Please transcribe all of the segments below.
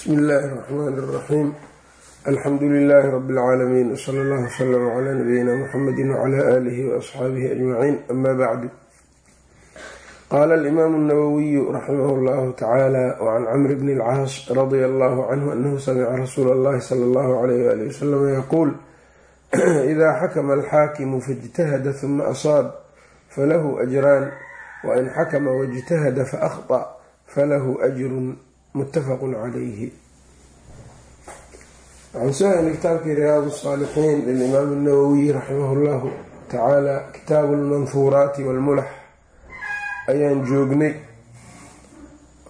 bsmi illaahi اraxmaan اraxiim alxamdu lilaahi rabi اlcaalamiin wsala allah wslama cla nabiyina muxamedi wcla aalihi waasxaabihi ajmaciin ama bacdu qaala alimaamu اnawowiyu raximah اllahu tacaala wcan camr bni اlcaas radia allahu canhu anahu samica rasuula اllahi sala allahu alayh wali wasalam yaquul ida xakma alxaakimu faاjtahada huma asaab falahu ajraan wain xakma wاjtahada faahطأ falahu ajrun muttafaqu calayhi. Waxaan soo helay kitaabkii riyaad saalixiin lilimaam nawowiy raximah llahu tacaala kitaabu lmanhuuraati walmulax ayaan joognay.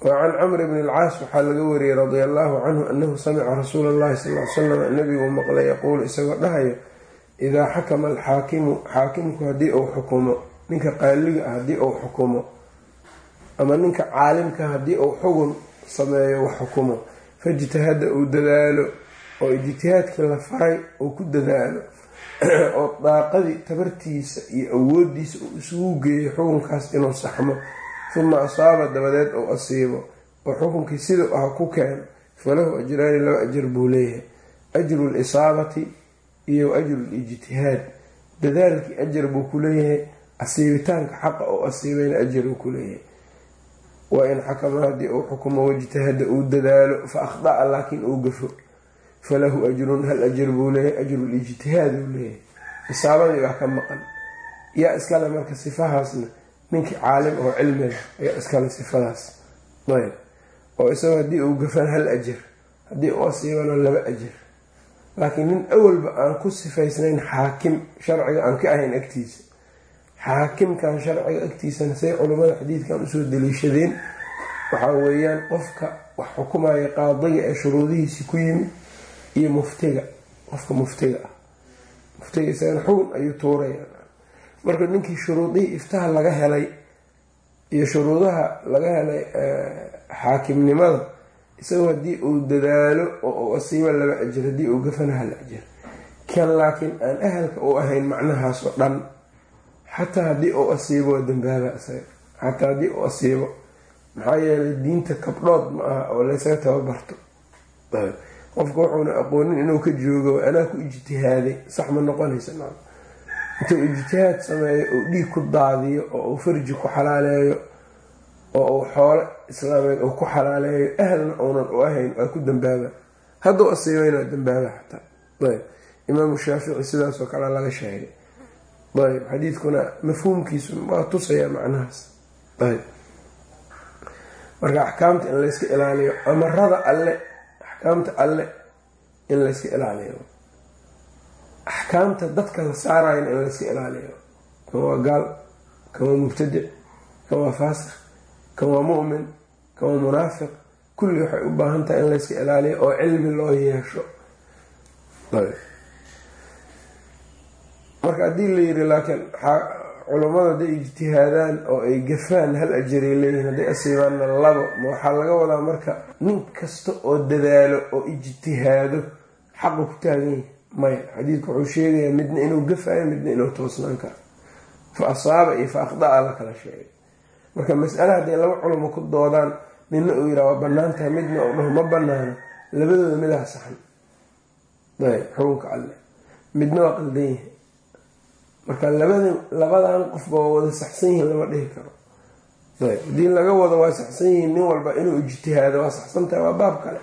Wa can camr bni alcaas waxaa laga wariyey radia allahu canhu anahu samica rasuula allahi sal l salam nabigu maqlay yaquulu isagoo dhahayo idaa xakama alxaakimu xaakimku haddii uu xukumo ninka qaaliga ah haddii uu xukumo ama ninka caalimka haddii uu xugun sameeyo wax xukumo. Fajtahada uu dadaalo oo ijtihaadkii la faray uu ku dadaalo oo daaqadii tabartiisa iyo awoodiisa uu isugu geeyo xukunkaas inuu saxmo. Uma asaaba dabadeed uu asiibo oo xukunkii sidau ah ku keeno falahu ajraani laba ajar buu leeyahay. Ajru lisaabati iyo ajru lijtihaad dadaalkii ajar buu ku leeyahay asiibitaanka xaqa oo asiibayna ajar uu ku leeyahay wain xakama haddii uu xukumo wajtahada uu dadaalo fa akhdaa laakiin uu gafo. Falahu ajrun hal ajar buu leeyahay ajrulijtihaad uu leeyahay. Isaabadii baa ka maqan. Yaa iskale marka sifahaasna ninkii caalim oo cilmiga ayaa iskale sifadaas. Ayb. Oo isagoo haddii uu gafan hal ajar haddii uu asiibano laba ajar laakiin nin awalba aan ku sifaysnayn xaakim sharciga aan ka ahayn agtiisa xaakimkan sharciga agtiisana say culimmada xadiidkan u soo daliishadeen. Waxaa weeyaan qofka wax xukumaya qaadiga ee shuruudihiisi ku yimid iyo muftiga qofka muftiga ah. Muftiga isagana xugun ayuu tuuraya. Marka ninkii shuruudihii iftaha laga helay iyo shuruudaha laga helay xaakimnimada isagoo haddii uu dadaalo oo uu asiibo laba ajar haddii uu gafana hal ajar kan laakiin aan ahalka u ahayn macnahaas oo dhan xataa haddii uu asiibo waa dambaaba isaga xataa haddii uu asiibo maxaa yeelay diinta kabdhood ma aha oo laysaga tababarto. Qofka wuxuuna aqoonin inuu ka joogo anaa ku ijtihaaday sax ma noqonaysa maa intuu ijtihaad sameeyo uu dhiig ku daadiyo oo uu farji ku xalaaleeyo oo uu xoolo islaameed uu ku xalaaleeyo ahalna uunan u ahayn waa ku dambaaba hadduu asiibayna waa dambaaba xataa ayb. Imaamu shaafici sidaasoo kale laga sheegay ayb xadiidkuna mafhuumkiisu waa tusaya macnahaas. Ayb. Marka axkaamta in layska ilaaliyo amarada alle axkaamta alle in layska ilaaliyo. Axkaamta dadka la saarayana in layska ilaaliyo. Kan waa gaal kan waa mubtadic kan waa faasiq kan waa mu'min kan waa munaafiq. Kulli waxay u baahan tahay in layska ilaaliyo oo cilmi loo yeesho marka haddii la yiri laakiin culammada hadday ijtihaadaan oo ay gafaan hal ajaray leeyihiin hadday asiibaanna labo ma waxaa laga wadaa marka nin kasta oo dadaalo oo ijtihaado xaqu ku taagan yahi maya xadiidku wuxuu sheegayaa midna inuu gafayo midna inuu toosnaan karo. Fa asaaba iyo fa akhdaa la kala sheegay. Marka mas'ale hadday laba culamo ku doodaan midna uu yiraa waa bannaan tahay midna uu dhaho ma bannaano. Labadooda midaa saxan. Ayb xukunka alle midna waa qaldan yahay marka labada labadan qofba waa wada saxsan yihiin lama dhihi karo. Haddii laga wado waa saxsan yihiin nin walba inuu ijtihaado waa saxsan tahay waa baab kale.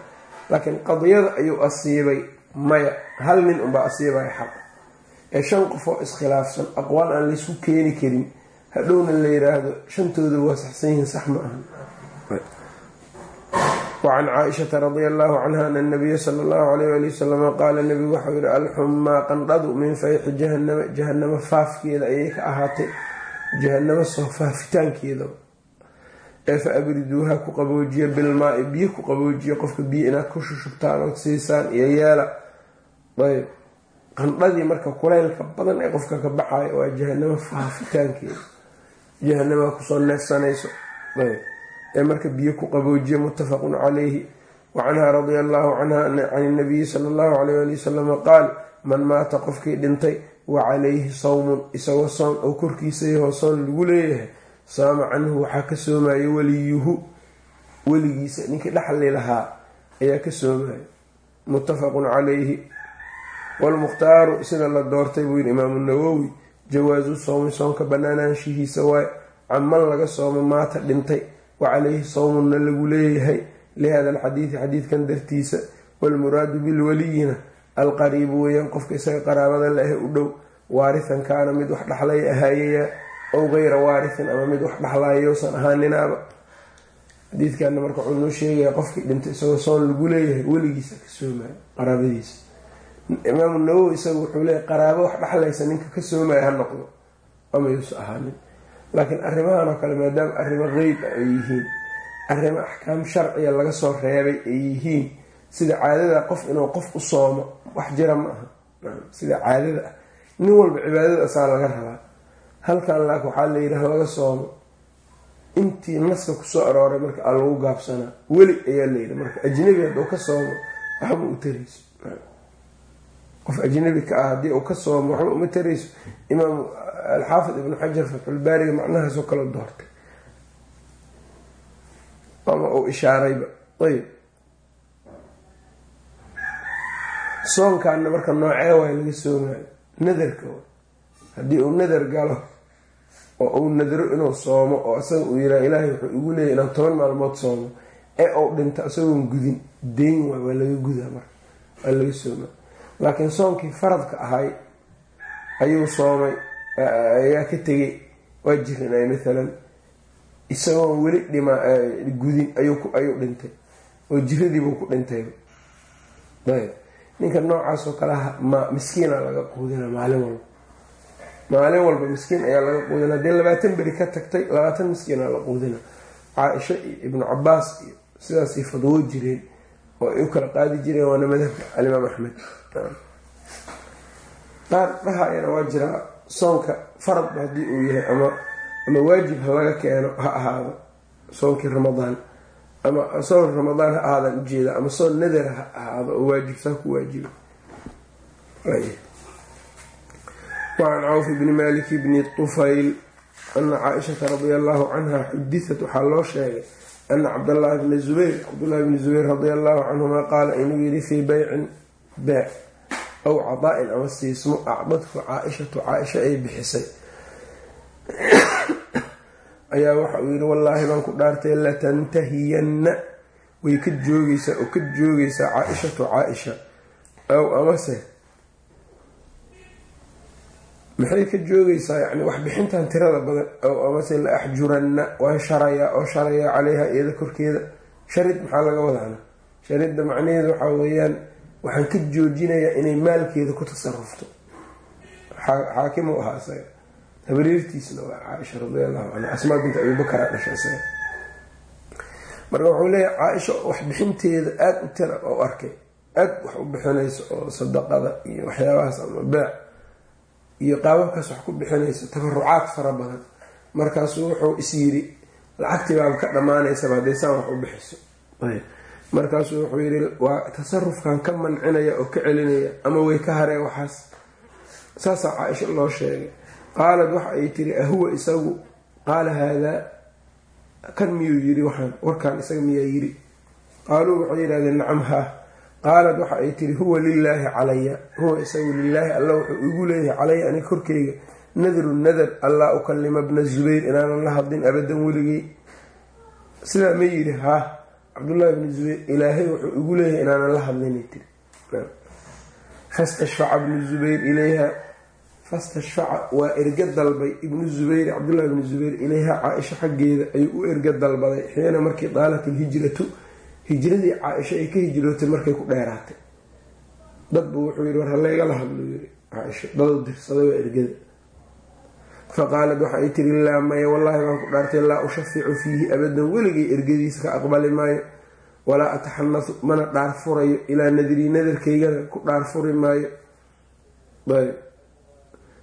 Laakiin qadiyada ayuu asiibay maya hal nin unbaa asiibaya xaq. Ee shan qof oo iskhilaafsan aqwaal aan laysku keeni karin hadhowna la yiraahdo shantooda waa saxsan yihiin sax ma ahan wacan caaishata radia allahu canha ana nabiya sala allahu alayh ali wasalama qaala nabigu waxau yihi alxumaa qandhadu min fayxi jahanama jahanamo faafkeeda ayay ka ahaatay jahanamo soo faafitaankeeda ee fa abriduuha ku qaboojiya bilmaai biyo ku qaboojiya qofka biyo inaad ku shushubtaan ood siisaan iyo yeela ayb qandhadii marka kuleylka badan ee qofka ka baxayo waa jahanamo faafitaankeeda jahanama ku soo neefsanayso ayb ee marka biyo ku qaboojiya muttafaqun calayhi. Wa canha radia allahu canha can inabiyi sala allahu alayh ali wasalama qaal man maata qofkii dhintay wa calayhi sawmun isagoo soon oo korkiisa yahoo soon lagu leeyahay saama canhu waxaa ka soomayo weliyuhu weligiisa ninkii dhaxli lahaa ayaa ka soomaya muttafaqun calayhi. Waalmukhtaaru sida la doortay buu yihi imaamu nawowi jawaasu sowmi soonka banaanaanshihiisa waay caman laga soomo maata dhintay wa calayhi sowmunna lagu leeyahay lihada alxadiidi xadiidkan dartiisa waalmuraadu bilwaliyina alqariibu weeyaan qofka isaga qaraabada la ah u dhow waarihan kaana mid wax dhaxlay ahaayayaa ow geyra waarihin ama mid wax dhaxlaayousan ahaaninaaba. Xadiidkana marka wuxuu noo sheegaya qofkii dhintay isagoo soon lagu leeyahay weligiisa ka soomaya qaraabadiisa. Imaamu nawowi isaga wuxuu leeyahy qaraabo wax dhexlaysa ninka ka soomaya ha noqdo ama yuusa ahaanin laakiin arrimahan oo kale maadaama arrimo qeyb ah ay yihiin arrimo axkaam sharciya laga soo reebay ay yihiin sida caadada qof inuu qof u soomo wax jira ma aha. Sida caadada ah. Nin walba cibaadada asaa laga rabaa. Halkan laak waxaa la yidhaha laga soomo. Intii naska ku soo arooray marka aa lagu gaabsanaa. Weli ayaa layidhi marka ajnabi hadduu ka soomo waxba u tarayso qof ajnabi ka ah haddii uu ka soomo waxba uma tarayso. Imaam alxaafid ibnu xajar fatxulbaariga macnahaasoo kale doortay. Ama uu ishaarayba. Ayb soonkaana marka noocee waay laga soomayo nadarka haddii uu nadar galo oo uu nadro inuu soomo oo isaga uu yiraa ilaahay wuxuu igu leeyahy inaan toban maalmood soomo ee uu dhinto isagoon gudin deyn waay waa laga gudaa marka waa laga soomaa laakiin soonkii faradka ahay ayuu soomay ayaa ka tegay waa jirinay maalan isagoon weli dhima gudin ayuu dhintay. Oo jiradiibuu ku dhintayba ayb. Ninka noocaasoo kaleha ma miskiina laga quudina maalin walba. Maalin walba miskiin ayaa laga quudina haddii labaatan beri ka tagtay labaatan miskiina la quudina caaisha iyo ibnu cabaas iyo sidaasay fadwo jireen oo ay u kala qaadi jireen waana madhabka alimaam axmed qaar dhahayana waa jiraa soonka faradba haddii uu yahay ama waajib ha laga keeno ha ahaado soonkii ramadaan ama soon ramadaan ha ahaadaan ujeeda ama soon nadar ha ahaado oo waajibsaa ku waajiba wacan cawf bni malik bni tufayl ana caaishata radia allahu canha xudithat waxaa loo sheegay ana cabdallaahi bni zubayr cabdullahi bni zubayr radia allahu canhuma qaala inuu yidhi fii beycin beec aw cadaa-in ama siismo acdadku caa-ishatu caa-isha ay bixisay ayaa waxa uu yidhi wallaahi baan ku dhaartay latantahiyanna way ka joogeysaa oo ka joogeysaa caa-ishatu caa-isha aw amase maxay ka joogeysaa yani waxbixintan tirada badan aw amase la axjuranna waan sharayaa oo sharayaa caleyha iyada korkeeda. Sharid maxaa laga wadaana? Sharidda macnaheedu waxaa weeyaan waxaan ka joojinayaa inay maalkeeda ku tasarufto. Xaakim u ahaa isaga. Habareertiisna waa caaisha radi allahu canha asmaa binta abibakara dhasha isaga. Marka wuxuu leeyahay caaisha waxbixinteeda aada u tira oo arkay. Aada wax u bixinayso oo sadaqada iyo waxyaabahaas ama beec iyo qaababkaas wax ku bixinayso tabarucaad fara badan. Markaasuu wuxuu is yiri lacagtii baaba ka dhammaanaysaba hadday saan wax u bixiso. Markaasuu wuxuu yidhi waa tasarufkan ka mancinaya oo ka celinaya ama way ka hareen waxaas. Saasaa caaisha loo sheegay. Qaalad waxa ay tiri ahuwa isagu? Qaala haadaa kan miyuu yiri waxaan warkaan isaga miyaa yiri qaaluu waxay yidhahdeen nacam haa qaalad waxa ay tiri huwa lilaahi calaya. Huwa isagu lilaahi alla wuxuu igu leeyahay calaya aniga korkeyga nadru nadar allaa ukalima bna zubayr inaanan la hadlin abadan weligey sidaa ma yidhi haa cabdullaahi bni zubayr ilaahay wuxuu igu leeyahay inaanan la hadlinay tiri fastashfaca bnu zubayr ilayha. Fastashfaca waa erga dalbay ibnu zubayr cabdullahi bni zubayr ilayha caaisha xaggeeda ayuu u erga dalbaday xiina markii daalat ilhijratu hijradii caaisha ay ka hijrootay markay ku dheeraatay. Dadbu wuxuu yidhi war halaygala hadlo yiri caaisha. Dadou dirsaday waa ergada. Faqaalad waxa ay tiri laa maya wallaahi baan ku dhaartay laa ushaficu fiihi abadan weligay ergadiisa ka aqbali maayo. Walaa ataxanasu mana dhaar furayo ilaa nadrii nadarkaygana ku dhaar furi maayo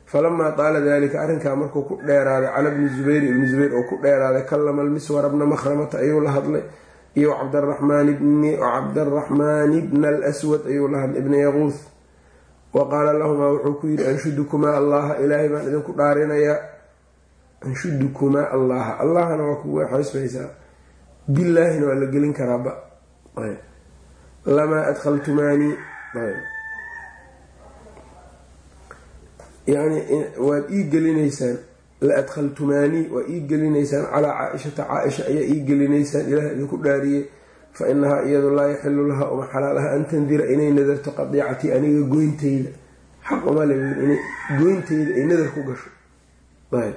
falamaa taala dalika arrinkaa markuu ku dheeraaday cala bni zubayr ibni zubayr oo ku dheeraaday kallama almiswara bna makhramata ayuu la hadlay iyo cabdaraxmaani bna alswad ayuu la ibna yaquuth wa qaala lahumaa wuxuu ku yidhi anshudukumaa allaha ilaahay baan idinku dhaarinayaa anshudukumaa allaha allahana waa kugu xaysmaysaa bilaahina waa la gelin karaaba. Lamaa adkhaltumaanii yani waad ii gelinaysaan la adkhaltumaanii waa ii gelinaysaan calaa caaishata caaisha ayaa ii gelinaysaan ilaah idinku dhaariyey fa inahaa iyadu laa yaxilu laha uma xalaalaha an tandira inay nadarto qadiicatii aniga goyntayda xaq uma le inay goyntayda ay nadar ku gasho. Waay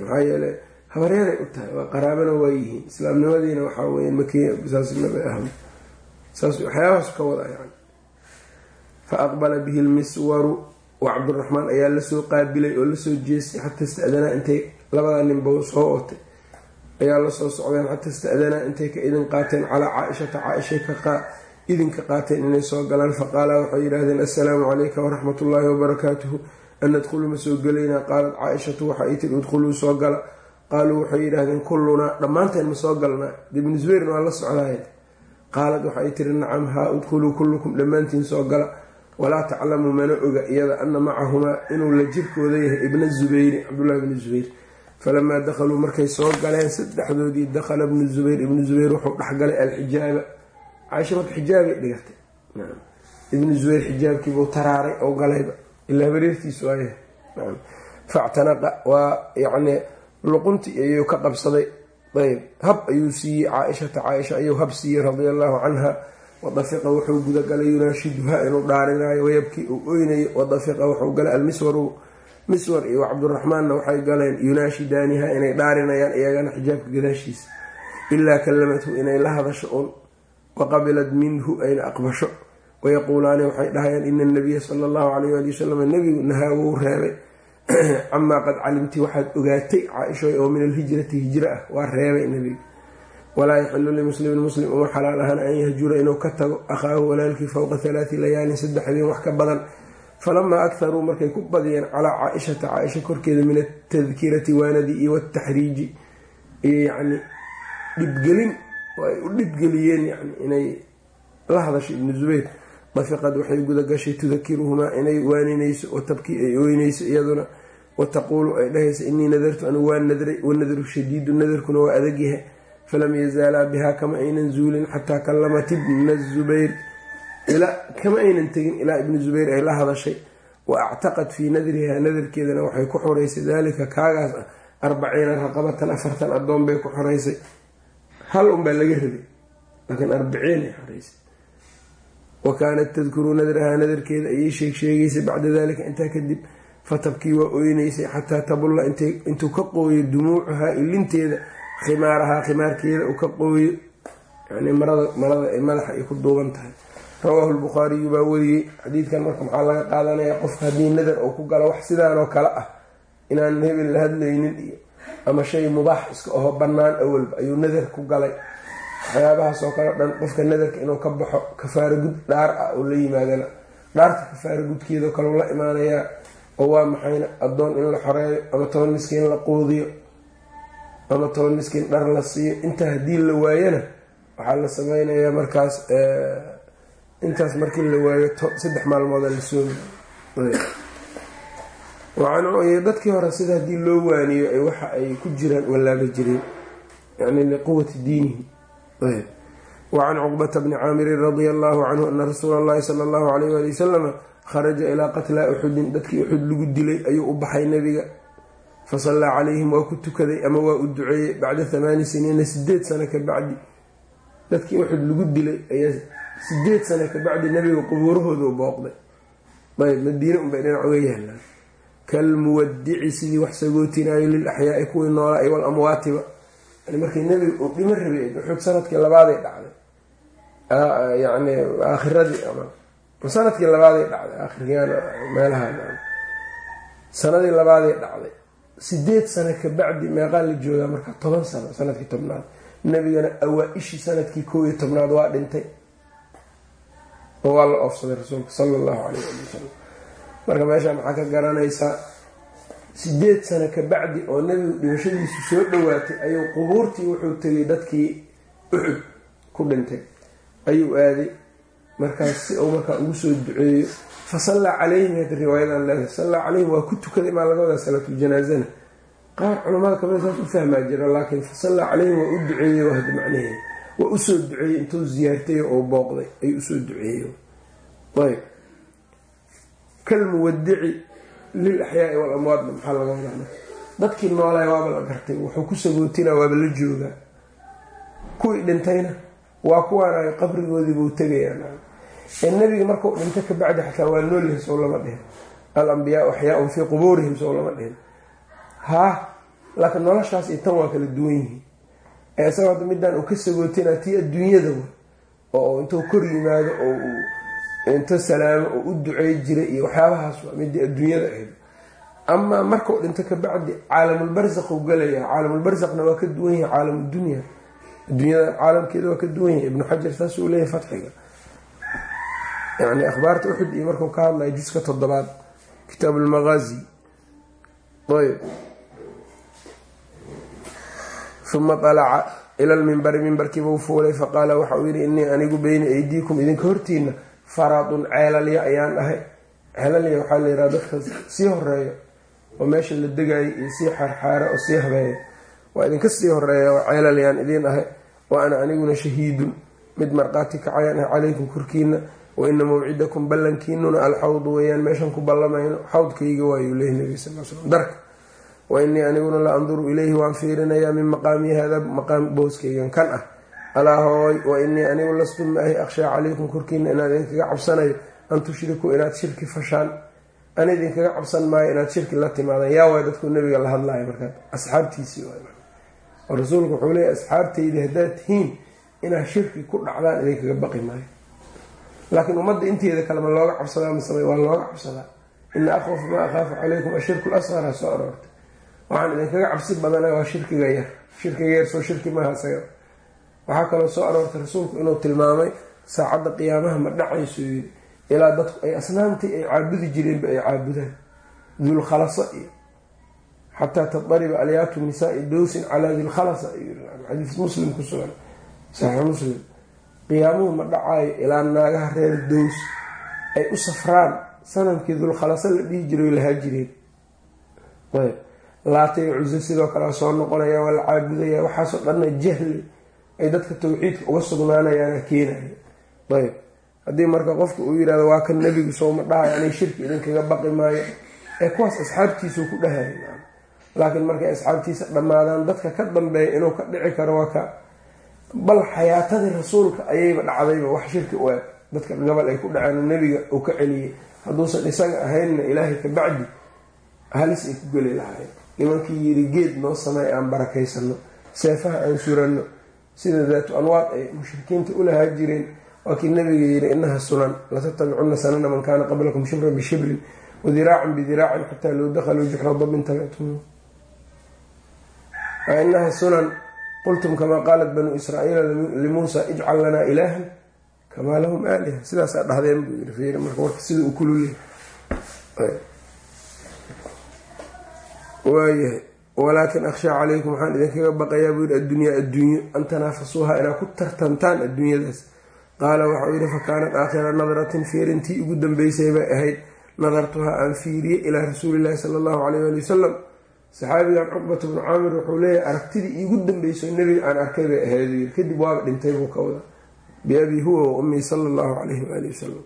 maxaa yeele habaryaray u tahay waa qaraabana waa yihiin. Islaamnimadiina waxaa weya makisaasnaba ah saas waxyaabahaas ka wada yani. Fa aqbala bihi lmiswaru wa cabduraxmaan ayaa la soo qaabilay oo la soo jeestay xata istadanaa intay labada ninba soo ootay. Ayaa la soo socdeen xata istadanaa intay ka idin qaateen calaa caaishata. Caaishay ka idinka qaateen inay soo galaan. Faqaala waxay yidhaahdeen assalaamu calayka waraxmat ullaahi wabarakaatuhu an nadkhulu ma soo gelaynaa qaalat caaishatu waxa ay tiri udkhuluu soo gala. Qaaluu waxay yidhaahdeen kullunaa dhammaanteen ma soo galnaa ibnu zubeyrna waa la socdaayeen qaalad waxay tiri nacam haa udkhuluu kullukum dhammaantiin soo gala walaa taclamu mana oga iyada ana macahumaa inuu la jirkooda yahay ibna zubeyri cabdullahi bni zubayr. Falamaa dakhaluu markay soo galeen saddexdoodii dakhala ibnu zubayr ibnu zubayr wuxuu dhexgalay alxijaaba caaisha marka xijaabay dhigatay. Ibnu zubayr xijaabkiibuu taraaray oo galayba ilaa bareertiisu waaya factanaqa waa yacni luqunti ayuu ka qabsaday. Ayb. Hab ayuu siiyey caaishata. Caaisha ayuu hab siiyey radia allahu canha wadafiqa wuxuu gudagalay yunaashiduha inuu dhaarinaayo wayabkii uu oynayo wadafiqa wuxuu galay almiswaru miswar iyo cabduraxmaanna waxay galeen yunaashidaaniha inay dhaarinayaan iyagana xijaabka gadaashiisa. Ilaa kallamathu inay la hadasho un waqabilad minhu ayna aqbasho. Wayaquulaani waxay dhahayaan ina anabiya sala allahu calayh waali wasalam nebigu nahaa wuu reebay. Camaa qad calimti waxaad ogaatay caaishoy oo min alhijrati hijra ah waa reebay nebiga walaa yaxilu limuslimin muslim uma xalaal ahaan an yahjura inuu ka tago akhaahu walaalkii fowqa halaati layaalin saddex habeen wax ka badan. Falamaa akharuu markay ku badiyeen calaa caaishata caaisha korkeeda min atadkirati waanadii iyo wataxriiji iyo yacni dhibgelin oo ay u dhibgeliyeen yani inay la hadasho ibnu zubayr. Dafiqad waxay gudagashay tudakiruhumaa inay waaninayso oo tabkii ay ooynayso iyaduna wataquulu ay dhahayso inii nadartu anigu waa nadray wanadru shadiidu nadarkuna waa adagyahay falam yazaalaa bihaa kama aynan zuulin xataa kallamat ibna zubayr kama aynan tegin ilaa ibnu zubayr ay la hadashay wa actaqad fii nadrihaa nadarkeedana waxay ku xoreysay daalika kaagaas ah arbaciina raqabatan afartan adoon bay ku xoreysay hal unbaa laga rabay laakiin arbiciinay xoreysay wa kaanat tadkuru nadrahaa nadarkeeda ayay sheeg sheegaysay bacda dalika intaa kadib fatabkii waa oynaysay xataa tabulla intuu ka qooyo dumuucuhaa ilinteeda khimaarahaa khimaarkeeda uu ka qooyo yani marada marada ay madaxa ay ku duuban tahay. Rawaahu lbukhaariyu baa wariyey. Xadiidkan marka maxaa laga qaadanayaa qofka haddii nadar uu ku galo wax sidaanoo kale ah inaan hebel la hadlaynin iyo ama shay mubaax iska aho bannaan awalba ayuu nadar ku galay. Waxyaabahaas oo kale dhan qofka nadarka inuu ka baxo kafaara gud dhaar ah oo la yimaadana. Dhaarta kafaara gudkeedao kaleu la imaanayaa oo waa maxayna addoon in la xoreeyo ama toban miskiin la quudiyo ama toban miskiin dhar la siiyo. Intaa haddii la waayana waxaa la sameynayaa markaas intaas markii la waayo saddex maalmooda la soomi dadkii hore sida haddii loo waaniyo waxa ay ku jiraan wallaaba jireen yani liquwati diinihim wacan cuqbata bni caamirin radia allahu canhu ana rasuula allahi sala allahu alayh wali wasalama kharaja ilaa qatlaa uxudin dadkii uxud lagu dilay ayuu u baxay nebiga fasallaa calayhim waa ku tukaday ama waa u duceeyey bacda thamaani siniina sideed sano ka bacdi dadkii uxud lagu dilay ayaa sideed sano ka bacdi nebiga qubuurahooda u booqday ayb madiine unbay dhinac uga yaalaan kalmuwadici sidii wax sagootinaayo lil axyaai kuwii noolaa iyo walamwaatiba markii nebiga uu dhimo rabay uxud sannadkii labaaday dhacday yani aakhiradii sannadkii labaaday dhacday aakhiryan meelaha sanadii labaaday dhacday sideed sano ka bacdi meeqaa la joogaa marka toban sano sannadkii tobnaad. Nebigana awaa-ishii sannadkii koob iyo tobnaad waa dhintay. Oo waa la oofsaday rasuulka sala allahu caleyh ali wasalam marka meesha maxaa ka garanaysaa sideed sano ka bacdi oo nebigu dhimashadiisu soo dhowaatay ayuu qubuurtii wuxuu tegay dadkii uxud ku dhintay. Ayuu aaday markaas si uu markaa ugu soo duceeyo fa sallaa calayhim hada riwaayadan leedahay sallaa calayhim waa ku tukaday maa laga wadaa salaatuljanaaزana qaar culamada kamida saas u fahmaa jira laakiin fa sallaa calayhim waa u duceeyey waa hada macnaheeda waa u soo duceeyey intuu ziyaartay oo booqday ayuu u soo duceeyey ayb kalmuwadici lil axyaai walamwaadna maxaa laga wadaa dadkii noolay waaba la gartay wuxuu ku sagootina waaba la joogaa kuwii dhintayna waa kuwaana qabrigoodiibuu tegayaan ee nebiga markuu dhinto kabacdi xataa waa noolyahay sow lama dhihin. Alambiyaau axyaaun fii qubuurihim sow lama dhihin. Haa laakiin noloshaas iyo tan waa kala duwan yihiin. Ee isagoo hadda midaan uu ka sagootina tii adduunyada wa oo intuu kor yimaado oo uu inta salaamo oo u ducey jiray iyo waxyaabahaas waa midii adduunyada ahayd. Amaa markuu dhinto kabacdi caalamulbarsaq uu galaya caalamulbarsaqna waa ka duwan yahay caalamudunya adduunyada caalamkeeda waa ka duwan yahay. Ibnu xajar saas uu leeyahay fatxiga yani akhbaarta uxud iyo markuu ka hadlaya juska toddobaad kitaab lmaqaazi ayb uma alaca ila lmimbari mimbarkiibau fuulay faqaala waxa uu yihi inii anigu beyna aydiikum idinka hortiina faradun ceelalya ayaan ahay. Ceelalya waxaa la yidhaha dadka sii horreeya oo meesha la degayo iyo sii xaarxaara oo sii habeeya. Waa idinka sii horreeya waa ceelalyaan idiin ahay wa ana aniguna shahiidun. Mid marqaati kacayaan ah calaykum korkiina wa ina mawcidakum ballankiinuna alxawdu weyaan meeshan ku ballamayno xawdkayga waayuu leehi nabi sal slam darka wa inii aniguna la anduru ilayhi waan fiirinayaa min maqaami hada maqaam booskaygan kan ah alaa hooy wa inii anigu lastu ma ahi akhshaa calaykum korkiina inaad idinkaga cabsanayo an tushrikuu inaad shirki fashaan an idinkaga cabsan maayo inaad shirki la timaadaan yaa waay dadku nabiga la hadlaya markaa asxaabtiisii rasuulku wuxuu leeyahy asxaabtaydi haddaad tihiin inaad shirki ku dhacdaan idinkaga baqi maayo laakiin ummadda inteeda kale ma looga cabsadaa masame waa looga cabsadaa. Ina akhwafu maa akhaafu calaykum ashirku lasqara soo aroortay waxaan idinkaga cabsi badana waa shirkiga yar. Shirkiga yar soo shirki maaha waxaa kaloo soo aroortay rasuulku inuu tilmaamay saacadda qiyaamaha ma dhacayso yiri ilaa dadku ay asnaamtii ay caabudi jireenba ay caabudaan. Dulkhalasa iyo xataa tadariba alyaatu nisaai dowsin calaa dilkhalasa xadiis muslim ku sugan saxiix muslim qiyaamuhu ma dhacaayo ilaa naagaha reer dows ay u safraan sanamkii dulkhalasa la dhihi jiray lahaa jireen ayb laatay cuso sidoo kale soo noqonaya waa la caabudaya waxaasoo dhanna jahli ay dadka tawxiidka uga sugnaanayaana keenaya ayb haddii marka qofka uu yihahdo waa kan nebigu sooma dhahayo anay shirki idinkaga baqi maayo. Ee kuwaas asxaabtiisuu ku dhahay laakiin markay asxaabtiisa dhammaadaan dadka ka dambeeya inuu ka dhici karo waa ka bal xayaatadii rasuulka ayayba dhacdayba wax shirki u eg dadka gabal ay ku dhaceen nebiga uu ka celiyey hadduusan isaga ahaynna ilaahay ka bacdi halis ay ku geli lahaayeen. Nimankii yiri geed noo sameey aan barakaysano seefaha aan suranno sida daatu anwaad ay mushrikiinta u lahaa jireen. Waa kii nabiga yiri inaha sunan latattabicunna sanana man kaana qablakum shibran bishibrin wadiraacan bidiraacin xataa low dakhaluu juxra dabin tabictum inaha sunan qultum kamaa qaalat banuu israaiila limuusa ijcal lanaa ilaahan kamaa lahum aaliha. Sidaasaa dhahdeen buu yiri fiiri marka warka sida uu kululyahay waayahay walaakin akhshaa calaykum waxaan idinkaga baqayaa buu yihi addunyaa adduunyo an tanaafasuuha inaad ku tartantaan adduunyadaas. Qaala waxau yihi fa kaanat aakhira nadratin fiirintii ugu dambeysay bay ahayd nadartuhaa aan fiiriyey ilaa rasuulillahi sala allahu caleyh ali wasalam saxaabigan cuqbata bnu caamir wuxuu leeyahay aragtidii iigu dambeyso nebiga aan arkay bay ahayd yii kadib waaba dhintay buu ka wada biabii huwa wa ummii sala allahu caleyhi waali wasalam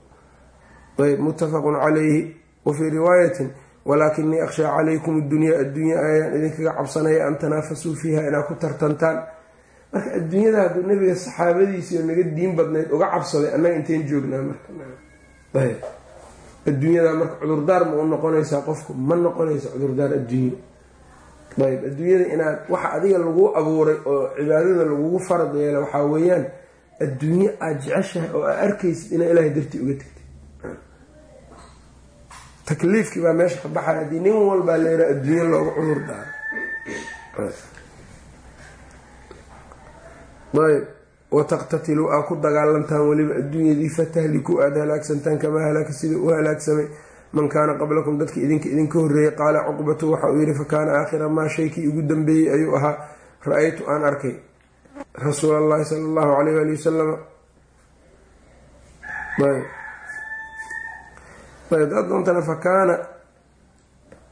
ayb muttafaqun calayhi wa fii riwaayatin walaakinii akhshaa calaykum addunyaa addunya ayaan idinkaga cabsanaya an tanaafasuu fiiha inaad ku tartantaan. Marka adduunyada hadduu nabiga saxaabadiisii oo naga diin badnayd uga cabsaday annaga intayn joognaa marka adduunyada marka cudurdaar ma u noqonaysaa qofku ma noqonaysa cudurdaar adduunyo ayb adduunyada inaad waxa adiga lagu abuuray oo cibaadada lagugu farad yeela waxaa weeyaan adduunyo aada jeceshahay oo aad arkaysid inaa ilaahay dartii uga tegtay. Takliifkii baa meesha ka baxay haddii nin walbaa leeraa adduunyo looga cudur daaro ayb wataqtatiluu aa ku dagaalantaan weliba adduunyadii fatahlikuu aada halaagsantaan kamaa halaka sida u halaagsamay man kaana qablakum dadka idinka idinka horreeyay qaala cuqbatu waxa uu yihi fakaana aakhira maa shaykii ugu dambeeyey ayuu ahaa ra'aytu aan arkay. Rasuul allahi sala allahu caleyh ali wasalama ayb doontana fakaana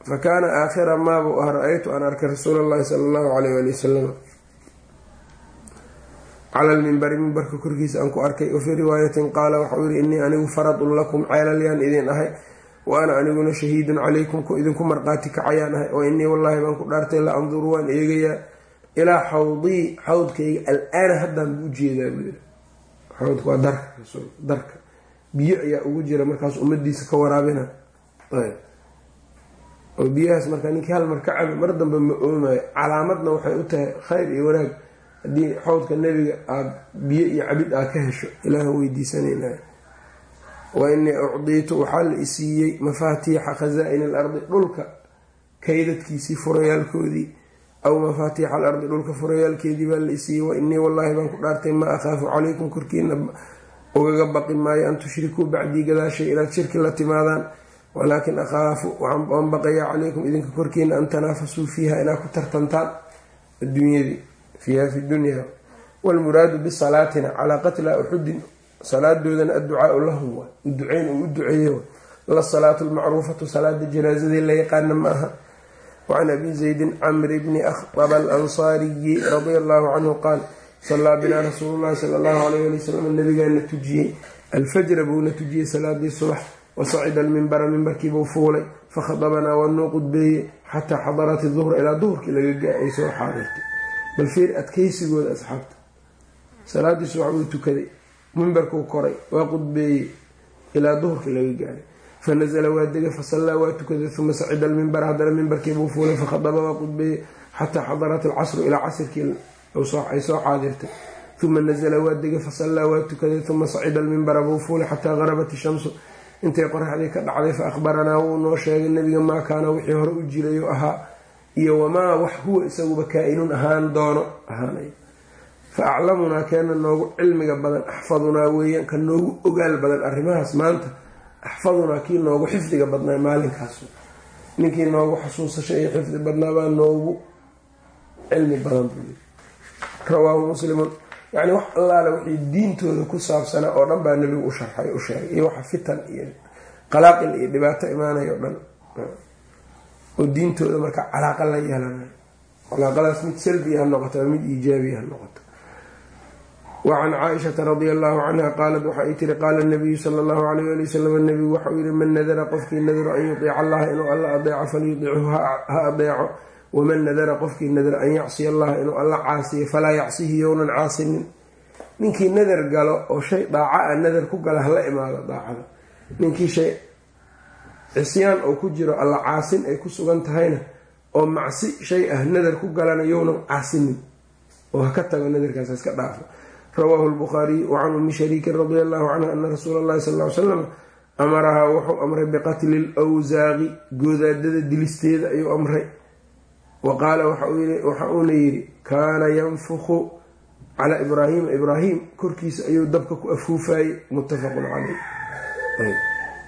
fakaana aakhira maabuu ah ra'aytu aan arkay rasuul allahi sala allahu caleyh ali wasalam cala lmimbari mimbarka korkiisa aan ku arkay wafii riwaayatin qaala waxau yihi innii anigu faradun lakum ceelalyaan idin ahay wa ana aniguna shahiidun calaykum ku idinku marqaati kacayaan ahay oo innii wallaahi baan ku dhaartay la anduru waan eegayaa ilaa xawdii xawdkayga al-aana haddaan bu u jeedaa buu yiri xawdka waa darka darka. Biyo ayaa ugu jira markaas ummadiisa ka waraabina. Oo biyahaas markaa ninkii hal mar ka cabi mar dambe ma oomayo calaamadna waxay u tahay khayr iyo wanaag. Haddii xawdka nebiga aada biyo iyo cabid aad ka hesho ilaahan weydiisanayna wa inii ucdiitu waxaa la isiiyey mafaatiixa khasaa-in alardi dhulka kaydadkiisii furayaalkoodii. Aw mafaatiixa alardi dhulka furayaalkeedii baa la isiiyey. Wa inii wallaahi baan ku dhaartay maa akhaafu calaykum korkiina ugaga baqi maayo an tushrikuu bacdii gadaashay inaad shirki la timaadaan. Walaakin akhaafu waan baqayaa calaykum idinka korkiina an tanaafasuu fiiha inaad ku tartantaan adduunyadii fiiha fi dunya. Wlmuraadu bisalaatina calaa qatla uxudin salaadoodana adducaau lahum waa duceyn uu u duceeye la salaatu lmacruufatu salaada janaazadii la yaqaana ma aha. Wacan abi zaydin camri bni akhdab alansaariyi radia allahu canhu qaal sallaa binaa rasuulu llahi sala allahu alayh ali wasalam nabigaana tujiyey alfajra buuna tujiyey salaadii subax wasacida almimbara mimbarkiibuu fuulay. Fakhadabanaa waa noo qudbeeye xataa xadarat duhra ilaa duhurkii laga ga-ay soo xaadirtay bal fiir adkaysigooda asxaabta. Salaadii subax buu tukaday mimbarkuu koray waa qudbeeyey ilaa duhurkii laga gaaray. Fanasala waa degay fasallaa waa tukaday uma sacida almimbar haddana mimbarkiibuu fuulay fakhadaba waa qudbeeyey xataa xadarat alcasru ilaa casirkii ay soo xaadirtay uma nasala waa degay fasallaa waa tukaday uma sacida almimbara buu fuulay xataa garabat ishamsu intay qoraxdii ka dhacday fa akhbaranaa wuu noo sheegay nebiga maa kaana wixii hore u jirayu ahaa iyo wamaa wax huwa isaguba kaa-inun ahaan doono ahaanay fa aclamunaa keena noogu cilmiga badan axfadunaa weeyaan ka noogu ogaal badan arrimahaas maanta axfadunaa kii noogu xifdiga badnaa maalinkaas ninkii noogu xasuusasha iyo xifdi badnaa baa noogu cilmi badan buu yiri rawaahu muslimun yacni wax allaale wixii diintooda ku saabsanaa oo dhan baa nebigu u sharxay u sheegay. Iyo waxa fitan iyo qalaaqil iyo dhibaato imaanaya o dhan. Oo diintooda marka calaaqa la yeelanayo calaaqadaas mid salbi ha noqoto mid iijaabi ha noqoto wacan caaishata radia allahu canha qaalat waxa ay tiri qaala nabiyu sala allahu alayh ali wasalam nabigu waxau yihi man nadara qofkii nadaro an yudiica allaha inuu alla adeeco falyudichu ha adeeco waman nadara qofkii nadar an yacsiya allaha inuu alla caasiyo falaa yacsihi yownan caasinin ninkii nadar galo oo shay daaca a nadar ku gala hala imaado daacada ninkii shay cisyaan oo ku jiro alla caasin ay ku sugan tahayna oo macsi shay ah nadar ku galana yownan caasinin oo ha ka tago nadarkaas ha iska dhaafo rawaahu lbukhaariy wacan ummi shariikin radia allahu canha ana rasuula allahi sal ly salam amarahaa wuxuu amray biqatli lwsaaqi goodaadada dilisteeda ayuu amray. Wa qaala waxa uuna yidhi kaana yanfuku calaa ibraahiima ibraahim korkiisa ayuu dabka ku afuufayey muttafaqun caleyh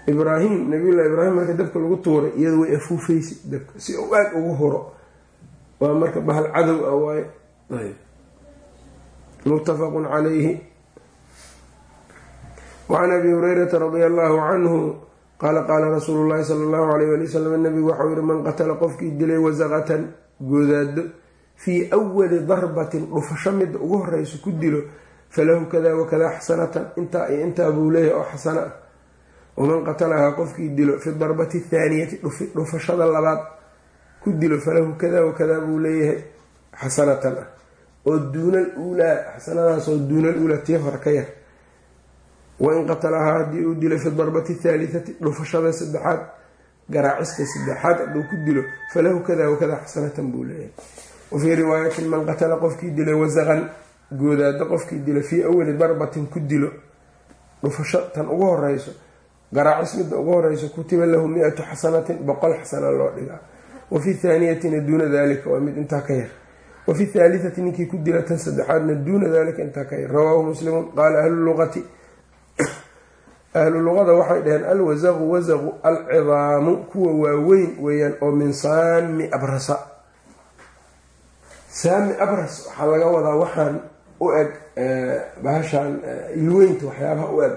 ibraahim nabiyullahi ibraahim marka dabka lagu tuuray iyada way afuufaysa dabka si uu aada ugu huro waa marka bahal cadow ah waaye muttafaqun calayhi. Wacan abi hurayrata radia allahu canhu qaala qaala rasuulu llahi sala allahu alayh ali wasalam nabigu waxau yihi man qatala qofkii dilay wasaqatan goodaado fii awali darbatin dhufasho midda ugu horeyso ku dilo falahu kada wakadaa xasanatan intaa iyo intaa buu leeyahay oo xasana ah. Waman qatalahaa qofkii dilo fi darbati athaaniyati dhufashada labaad ku dilo falahu kada wakadaa buu leeyahay xasanatan ah oo duunal uulaa xasanadaasoo duunal uulaa tii hore ka yar. Wain qatalahaa haddii uu dilo fi darbati athaalitati dhufashada saddexaad garaacista saddexaad hadduu ku dilo falahu kada wakada xasanatan buu leeyahay. Wafii riwaayatin man qatala qofkii dilay wasaqan goodaado qofkii dilo fii awali darbatin ku dilo dhufasho tan ugu horeyso garaacis midda ugu horeyso kutiba lahu mi-atu xasanatin boqol xasana loo dhigaa. Wafi thaaniyatina duuna dalika waa mid intaa ka yar wafi thaalitati ninkii ku dila tan saddexaadna duuna dalika intaa ka rawaahu muslimun qaala ahlu luqati ahlu luqada waxay dhaheen alwasaqu wasaqu alcidaamu kuwa waaweyn weeyaan oo min saami abrasa. Saami abras waxaa laga wadaa waxaan u eg bahashaan ilweynta waxyaabaha u eg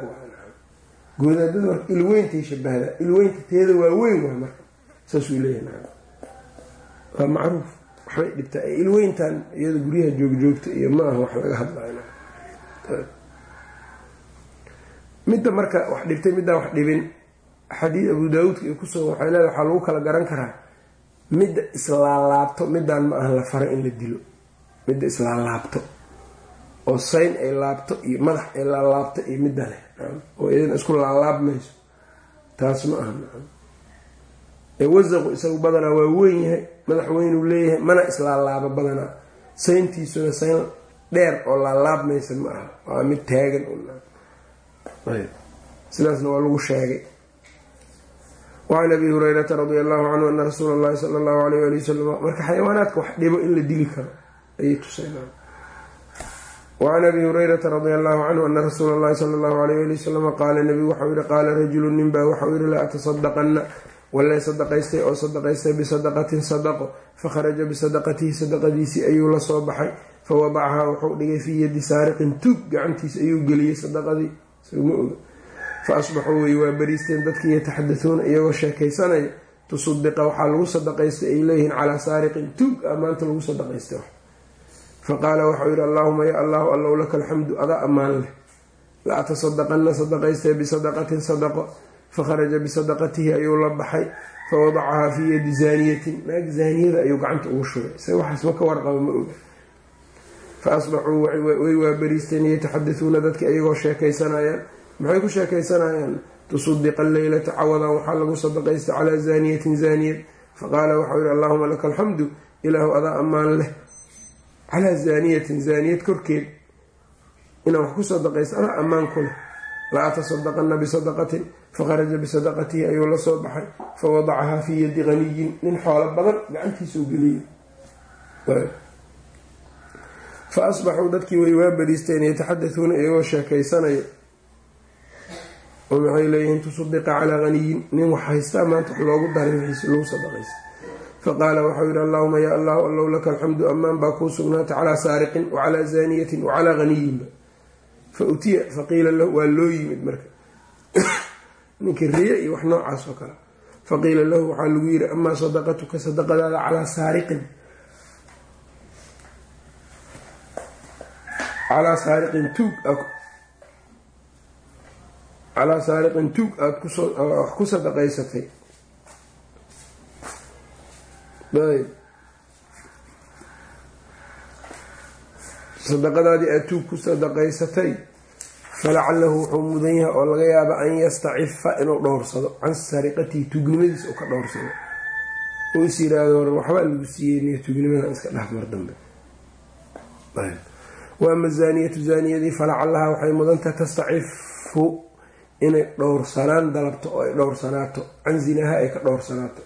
goodaadada marka ilweyntay shabahdaa ilweynta teeda waaweyn waay marka saasuu leeyahay. Waa macruuf waxbay dhibtaa ilweyntan iyada guryaha joogjoogta iyo ma aha wax laga hadlayo. Midda marka wax dhibtay middaan wax dhibin. Xadiid abu daawuudka iyo ku soo waxay leedahay waxaa lagu kala garan karaa midda islaalaabto midaan ma ahan la faray in la dilo. Midda islaalaabto. Oo sayn ay laabto iyo madax ay laalaabto iyo midane oo idan isku laalaabmayso. Taas ma aha ee wasaqu isagu badanaa waa weyn yahay madax weynuu leeyahay mana islaalaaba badanaa. Sayntiisuna sayn dheer oo laalaabmaysa ma aha. Waa mid taagan sidaasna waa lagu sheegay. Wacan abi hurayrata radia allahu canhu ana rasuula allahi sala allahu alayh ali wasalam marka xayawaanaadka wax dhibo in la dili karo ayay tuseen wacan abi hurayrata radia allahu canhu ana rasuula allahi sala allahu alayh ali wasalama qaala nabigu waxau yihi qaala rajulu ninbaa waxau yihi la atasadaqanna wallee sadaqaystay oo sadaqaystay bisadaqatin sadaqo fakharaja bisadaqatihi sadaqadiisii ayuu la soo baxay fawadacahaa wuxuu dhigay fii yadi saariqin tuug gacantiisa ayuu geliyey sadaqadii ma oga. Fa asbaxuu way waa bariisteen dadkii yataxadatuuna iyagoo sheekaysanaya tusudiqa waxaa lagu sadaqaystay ay leeyihiin calaa saariqin tuug a maanta lagu sadaqaystay. Fa qaala waxau yihi allaahuma ya allahu allow laka alxamdu adaa ammaan leh. La atasadaqanna sadaqaystay bisadaqatin sadaqo fakharaja bisadaqatihi ayuu la baxay fawadacahaa fii yadi zaaniyatin naag zaaniyada ayuu gacanta ugu shugay isaga waxaas ma ka warqaba ma oga fa way waa bariisteen yataxadatuuna dadka iyagoo sheekaysanayaan maxay ku sheekaysanayaan tusudiqa alleylata cawadan waxaa lagu sadaqaystay calaa zaaniyatin zaaniyad faqaala waxau yihi allahuma laka alxamdu ilaahu adaa ammaan leh calaa zaaniyatin zaaniyad korkeed inaan wax ku sadaqaysto adaa ammaan ku leh la atasadaqana bisadaqatin fakharaja bisadaqatihi ayuu la soo baxay fawadacahaa fii yadi qaniyin nin xoolo badan gacantiisuu geliyey fa asbaxuu dadkii way waa bariisteen yataxadatuuna iyagoo sheekaysanaya oo maxay leeyihiin tusudiqa calaa haniyin nin wax haystaa maanta wax loogu daray wixiisi lagu sadaqaysta faqaala waxau yihi allahuma yaa allahu allow laka alxamdu ammaan baa kuu sugnaatay calaa saariqin wacalaa zaaniyatin wacalaa haniyinba fa utiya faqiila lahu waa loo yimid marka ninkii riye iyo wax noocaas oo kale. Faqiila lahu waxaa lagu yiri amaa sadaqatuka sadaqadaada calaa saariqin. Calaa saariqin tuug calaa saariqin tuug aada ku soo wax ku sadaqaysatay. Ayb. Sadaqadaadii aada tuug ku sadaqaysatay falacalahu wuxuu mudan yahay oo laga yaaba an yastacifa inuu dhowrsado can sariqatihi tuugnimadiisa uu ka dhowrsado. Oo is yiraahdo waxbaa lagu siiyey tuugnimada iska dhaaf mar dambe. Wa ama zaaniyatu zaaniyadii falacalahaa waxay mudantaha tastacifu inay dhowrsanaan dalabto oo ay dhowrsanaato. Can zinaha ay ka dhowrsanaato.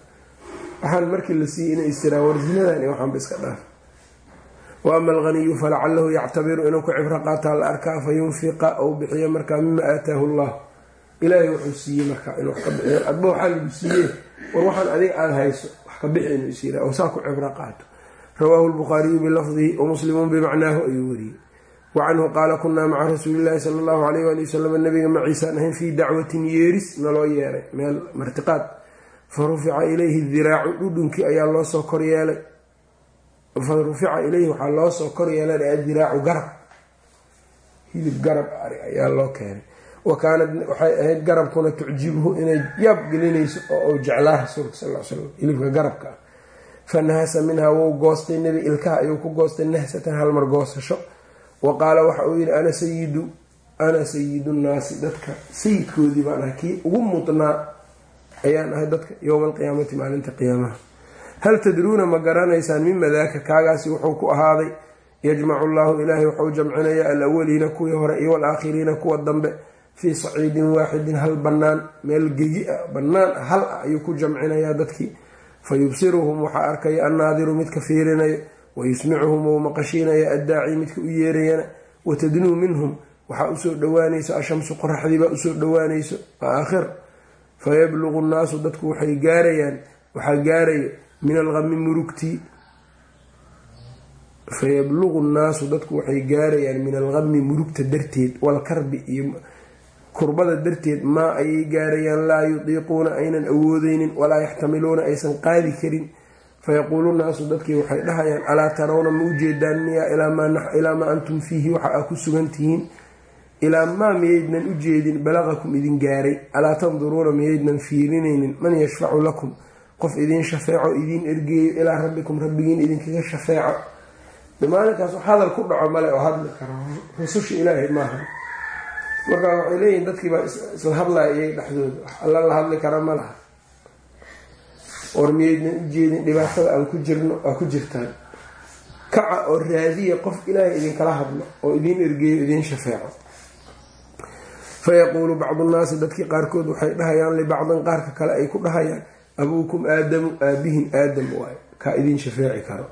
Waxaan markii la siiyey inay istiraan war zinadan waxaanba iska dhaaf wa ama alghaniyu falacalahu yactabiru inuu ku cibro qaataa la arkaa fa yunfiqa ou bixiyo markaa mima aataahu llah ilaahay wuxuu siiyey markaa inuu wax ka bixiyo. Adba waxaa lagu siiyey war waxaan adiga aada hayso wax ka bixi inuu is oo saa ku cibro qaato. Rawaahu lbukhaariyu bilafdihi wamuslimun bimacnaahu ayuu wariyey. Wa canhu qaala kunaa maca rasuulillahi sala allahu alayh waali wasalam nabiga maciisaan ahayn fii dacwatin yeeris naloo yeeray meel martiqaad. Fa rufica ilayhi diraacu dhudhunkii ayaa loo soo koryeelay fa rufica ilayhi waxaa loo soo koryeelay adiraacu garab. Hilib garab ari ayaa loo keenay. Wa kaanad waxay ahayd garabkuna tucjibhu inay yaab gelinayso oo u jeclaa rasuulka sal l slam hilibka garabka. Ah fa nahasa minhaa wou goostay nebi ilkaha ayuu ku goostay nahsatan halmar goosasho. Wa qaala waxa uu yidhi ana sayidu ana sayidu nnaasi dadka sayidkoodii baan ahay kii ugu mudnaa ayaan ahay dadka yowma alqiyaamati maalinta qiyaamaha hal tadruuna ma garanaysaan mima daaka kaagaasi wuxuu ku ahaaday yajmacu llaahu ilaahay wuxuu jamcinaya alawaliina kuwii hore iyo walaakhiriina kuwa dambe fii saciidin waaxidin hal bannaan meel gegi ah bannaan hal ah ayuu ku jamcinayaa dadkii fa yubsiruhum waxaa arkaya annaadiru midka fiirinayo wayusmicuhum wou maqashiinaya addaaci midka u yeerayana watadnuu minhum waxaa u soo dhowaanayso ashamsu qoraxdiibaa u soo dhowaanayso waa aakhir fayabluqu nnaasu dadku waxay gaarayaan waxaa gaarayo min alqami murugtii fayabluqu nnaasu dadku waxay gaarayaan min alqami murugta darteed walkarbi iyo kurbada darteed maa ayay gaarayaan laa yudiiquuna aynan awoodeynin walaa yaxtamiluuna aysan qaadi karin. Fayaquulu nnaasu dadkii waxay dhahayaan alaa tarawna ma ujeedaan miyaa ilaa maa antum fiihi waxa aa ku sugan tihiin? Ilaa maa miyaydnan u jeedin balaqakum idin gaaray. Alaa tanduruuna miyaydnan fiirinaynin man yashfacu lakum qof idiin shafeeco idiin ergeeyo ilaa rabbikum rabbigiin idinkaga shafeeco. Maalinkaas hadal ku dhaco male oo hadli karo rususha ilaahay maaha markaa waxay leeyihiin dadkiibaa isla hadlaya iyay dhexdooda alla la hadli kara ma laha. War miyaydnan u jeedin dhibaatada aan ku jirno aa ku jirtaan. Kaca oo raadiya qof ilaahay idinkala hadlo oo idiin ergeeyo idiin shafeeco. Fayaquulu bacdu nnaasi dadkii qaarkood waxay dhahayaan libacdin qaarka kale ay ku dhahayaan abuukum aadamu aabihin aadam waay kaa idiin shafeeci karo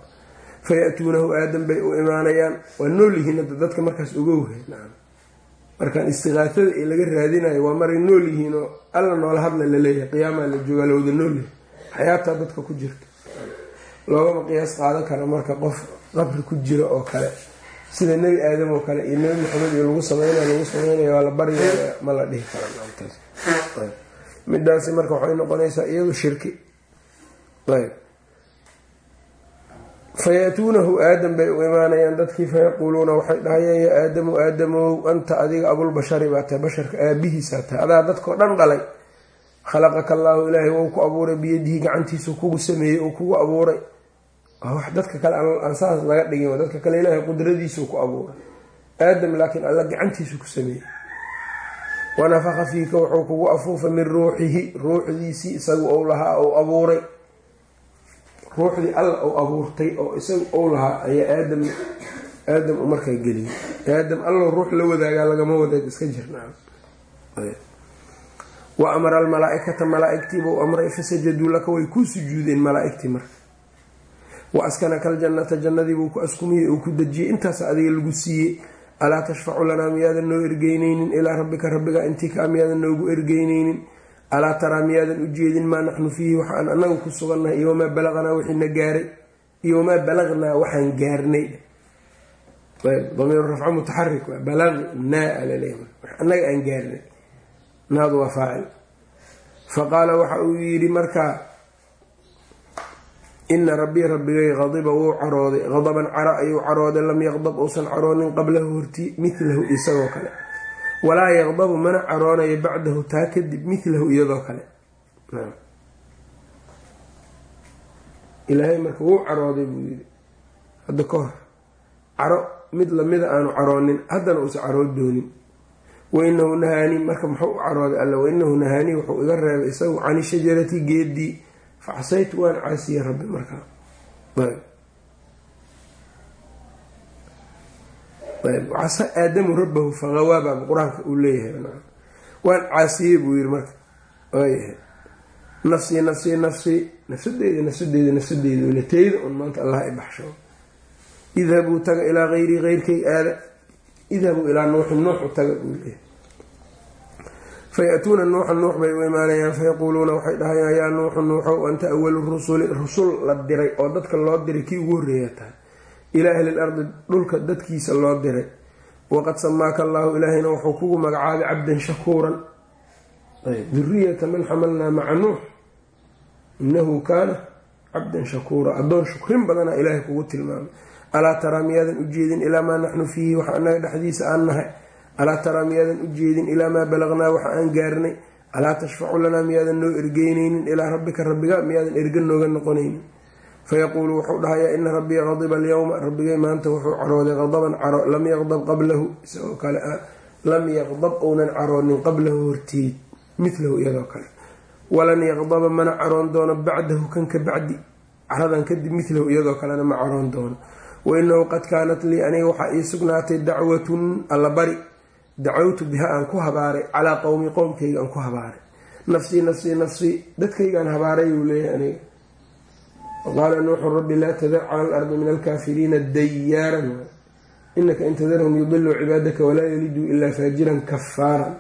fayatuunahu aadam bay u imaanayaan waa nool yihiin dadka markaas ogowhay markaan istiqaatada ee laga raadinayo waa maray nool yihiin oo alla noola hadla la leeyahay qiyaamaa la joogaa la wada noolyahay xayaataa dadka ku jirta loogama qiyaas qaadan karo marka qof qabri ku jira oo kale sida nebi aadam oo kale iyo nebi maxamed iyo lagu sameynay lagu sameynaya waa la baryaya ma la dhihi karo midaasi marka waxay noqonaysaa iyadu shirki. Ayb. Fayaatuunahu aadam bay u imaanayaan dadkii fayaquuluuna waxay dhahayeen yaa aadamu aadamow anta adiga abulbashari baa tahay basharka aabihiisaa tahay adaa dadkao dhan dhalay. Khalaqaka allaahu ilaahay wou ku abuuray biyadihi gacantiisu kugu sameeyey uu kugu abuuray. Wax dadka kale aan saas laga dhigin dadka kale ilaahay qudradiisuu ku abuuray. Aadam laakiin alla gacantiisu ku sameeyey wanafaka fiika wuxuu kugu afuufay min ruuxihi ruuxdiisii isagu ou lahaa ou abuuray. Ruuxdii alla ou abuurtay oo isagu ou lahaa ayaa aadam aadam u markaa geliyay aadam allow ruux la wadaagaa lagama wadaag iska jirnaa. Wa amara almalaaikata malaaigtiibuu amray fasajaduu laka way kuu sujuudeen malaaigtii marka. Wa askanaka aljannata jannadiibuu ku askumiyey uu ku dejiyey. Intaas adiga lagu siiyey alaa tashfacu lanaa miyaadan noo ergeyneynin ilaa rabbika rabbiga intii kaa miyaadan noogu ergeyneynin alaa taraa miyaadan u jeedin maa naxnu fiihi? Waxaan anagu ku sugannahay iyo wamaa balaqnaa wixiina gaaray iyo wamaa balaqnaa waxaan gaarnay. Damiiru rafco mutaxarik waa balaqnaa alaleeya annaga aan gaarnay. Naadu waa faacil. Fa qaala waxa uu yidhi markaa ina rabbii rabbigay qadiba wuu carooday qadaban cara ayuu carooday lam yaqdab uusan caroonin qablahu hortii milahu isagoo kale. Walaa yaqdabu mana caroonayo bacdahu taa kadib milahu iyadoo kale. Ilaahay marka wuu carooday buu yidhi hadda ka hor caro mid lamida aanu caroonin haddana uusan carood doonin. Wainahu nahaanii marka muxuu u carooday alla wainahu nahaanii wuxuu iga reebay isagu cani shajarati geedii facasaytu waan caasiyey rabbi markaa casa aadamu rabbahu faqawaa baa qur'aanka uu leeyahay waan caasiyey buu yiri marka. Waayahay nafsii nafsii nafsii nafsadeeda nafsadeeda nafsadeeda wala teyda un maanta allah i baxsho. Idhabuu taga ilaa hayrii heyrkay aada. Idhabuu ilaa nuuxin nuuxu taga buu leeyahay fayatuuna nuuxa nuux bay u imaanayaan fayaquuluuna waxay dhahayaan yaa nuuxu nuuxow anta awalu rusuli rusul la diray oo dadka loo diray kii ugu horreeya tahay. ilaa ahlil ardi dhulka dadkiisa loo diray. waqad samaaka allaahu ilaahayna wuxuu kugu magacaabay cabdan shakuuran duriyata man xamalnaa maca nuux inahu kaana cabdan shakuura addoon shukrin badana ilaahay kugu tilmaamay alaa taraa miyaadan u jeedin ilaa maa naxnu fiihi waxa annaga dhexdiisa aan nahay alaa taraa miyaadan u jeedin ilaa maa balagnaa waxa aan gaarnay? Alaa tashfacu lanaa miyaadan noo ergeyneynin ilaa rabbika? Rabbiga miyaadan erga nooga noqonaynin? Fayaquulu wuxuu dhahayaa ina rabbii qadiba alyowma rabbigay maanta wuxuu carooday qadaban caro lam yaqdab qablahu isagoo kale lam yaqdab uunan caroonin qablahu horteed milahu iyadoo kale. Walan yaqdaba mana caroon doono bacdahu kan ka bacdi caradan kadib milahu iyadoo kalena ma caroon doono. Wainahu qad kaanat lii aniga waxaa ii sugnaatay dacwatun alla bari dacawtu biha aan ku habaaray calaa qowmi qowmkayga aan ku habaaray nafsii nafsii nafsii dadkaygaan habaaray uu leeyahay aniga waqaala nuuxu rabbi laa tadar cala alardi min alkaafiriina dayaaran inaka in tadarhum yudiluu cibaadaka walaa yaliduu ilaa faajiran kafaaran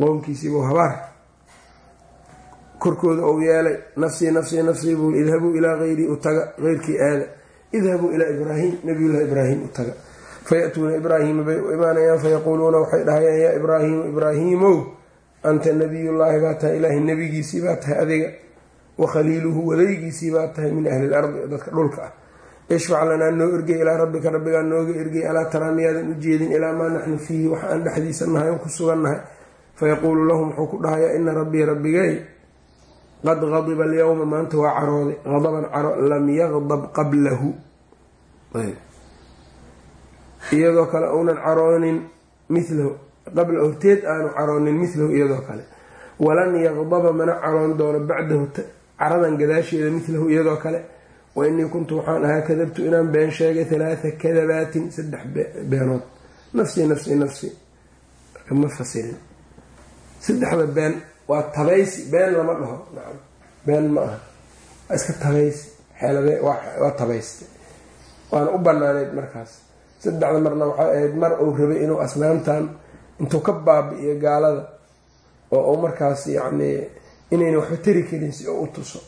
qowmkiisiibuu habaar korkooda uu yeelay nafsii nafsii nafsii buu idhabuu ilaa hayrii u taga heyrkii aada idhabuu ilaa ibraahim nabiyullahi ibraahim u taga fayatuuna ibraahiima bay u imaanayaan fayaquuluuna waxay dhahayaan yaa ibraahiimu ibraahiimow anta nabiyullaahi baa tahay ilaahay nebigiisii baa tahay adiga wa khaliiluhu wadaygiisii baa tahay min ahli lardi dadka dhulka ah ishfac lanaa noo ergey ilaa rabbika rabbigaa nooga ergey alaa taraa miyaadan u jeedin ilaa maa naxnu fiihi wax aan dhexdiisa nahay on ku sugannahay fayaquulu lahum wuxuu ku dhahayaa ina rabbii rabbigay qad qadiba alyowma maanta waa carooday qadaban caro lam yaqdab qablahu iyadoo kale uunan caroonin milahu qabla horteed aanu caroonin milahu iyadoo kale. Walan yaqdaba mana caroon doono bacdahu caradan gadaasheeda milahu iyadoo kale. Wa inii kuntu waxaan ahaa kadabtu inaan been sheegay halaatha kadabaatin saddex beenood. Nafsii nafsii nafsii ma fasirin. Saddexda been waa tabaysi been lama dhaho. Nacam been ma aha. Waa iska tabaysi xeelade waa tabayste waana u banaaneyd markaas saddexda marna waxay ahayd mar uu rabay inuu asnaamtan intuu ka baabi'iyo gaalada oo uu markaas yacnii inayna waxba tari karin si oo u tuso.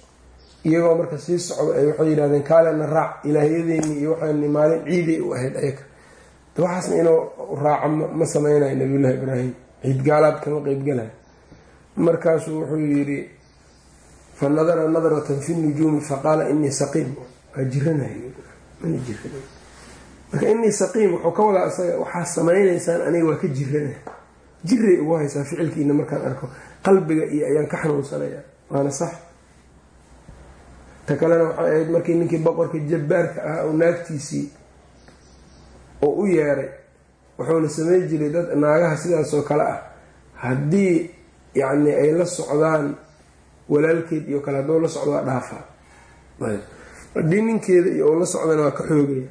Iyagoo marka sii socdo ay waxay yidhahdeen kaalena raac ilaahyadeennii iyo waxayni maalin ciiday u ahayd ayaga. Waxaasna inuu raaco ma sameynayo nabiyullahi ibraahim. Ciid gaalaad kama qeybgalayo markaasuu wuxuu yidhi fa nadara nadratan fi nujuumi faqaala inii saqiim. Waa jiranay mana jiran marka inii saqiim wuxuu ka wadaa isaga waxaa samaynaysaan aniga waa ka jirana jiray ugu haysaa ficilkiina markaan arko qalbiga iyo ayaan ka xanuunsanaya. Waana sax. Ta kalena waxay ahayd markii ninkii boqorka jabbaarka ah oo naagtiisii oo u yeeray wuxuuna samey jiray dad naagaha sidaasoo kale ah. Haddii yacni ay la socdaan walaalkeed iyo kale hadduu la socdo waa dhaafaa haddii ninkeeda iyo uu la socdana waa ka xoogaya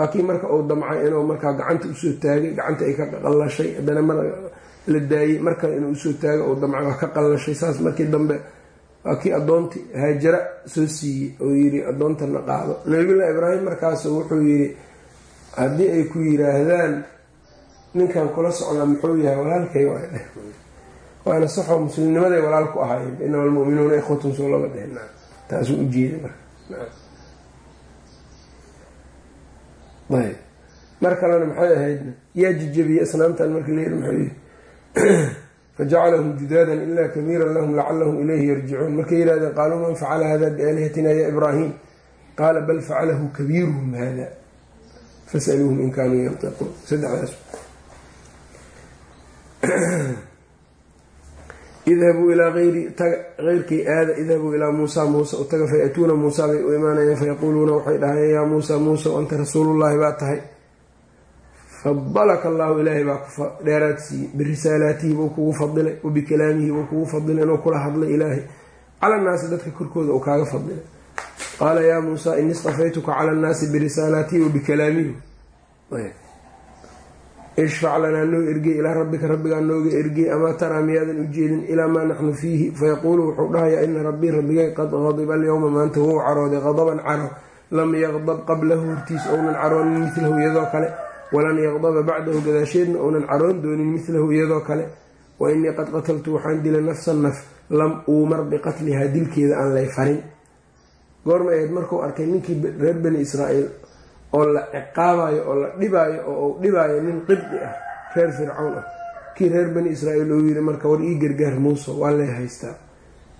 laakiin marka uu damcay inuu markaa gacanta u soo taagay gacanta ay ka qallashay haddana mar la daayey mar kale inuu u soo taago uu damcay waa ka qallashay saas markii dambe waa kii addoontii haajara soo siiyey oo yidhi addoontana qaado. Nabiyullahi ibraahim markaasu wuxuu yidhi haddii ay ku yiraahdaan ninkan kula socdaa muxuu yahay walaalkay waa dheh. Waana saxoo muslimnimaday walaal ahaayeen inama almu'minuuna ikhwatun soo lama dhehen taasuu ujeeday marka ayb. Mar kalena maxay ahaydna yaa jijabiyey asnaamtan markii la yidhi muxuu yihi fajacalahum judaadan ilaa kabiiran lahum lacalahum ilayhi yarjicuun. Markay yidhahdeen qaaluu man facala hada biaalihatina ya ibraahim? Qaala bal facalahu kabiiruhum hada fasaluuhum in kaanuu yantiquun saddexdaas idhabuu ilaa ayri eyrkii aada idhabuu ilaa muusa muuse u taga fayatuuna muusa bay u imaanayaan fayaquuluuna waxay dhahayeen yaa muusa muusa anta rasuulullaahi baa tahay. Fadalaka allahu ilaahay baa ku dheeraad siiyey birisaalaatihi buu kugu fadilay wa bikalaamihi buu kugu fadilay inuu kula hadlay ilaahay. Cala nnaasi dadka korkooda uu kaaga fadilay. Qaala yaa muusa ini istafaytuka cala annaasi birisaalaatihi wa bikalaamihi ishfac lanaa noo ergey ilaa rabbika rabbigaa nooga ergey amaa taraa miyaadan ujeedin ilaa maa naxnu fiihi? Fayaquulu wuxuu dhahayaa ina rabbii rabbigay qad qadiba alyowma maanta wou carooday qadaban caro lam yaqdab qablahu hortiis ounan caroonin midlahu iyadoo kale. Walan yaqdaba bacdahu gadaasheedna ounan caroon doonin midlahu iyadoo kale. Wa inii qad qataltu waxaan dilay nafsan naf lam uumar biqatlihaa dilkeeda aan lay farin. Goorma ahayd markuu arkay ninkii reer bani israa'iil oo la ciqaabayo oo la dhibaayo oo uu dhibaayo nin qibdi ah reer fircawn ah. Kii reer bani israa'iil uu yiri marka war ii gargaar muusa waa lay haystaa.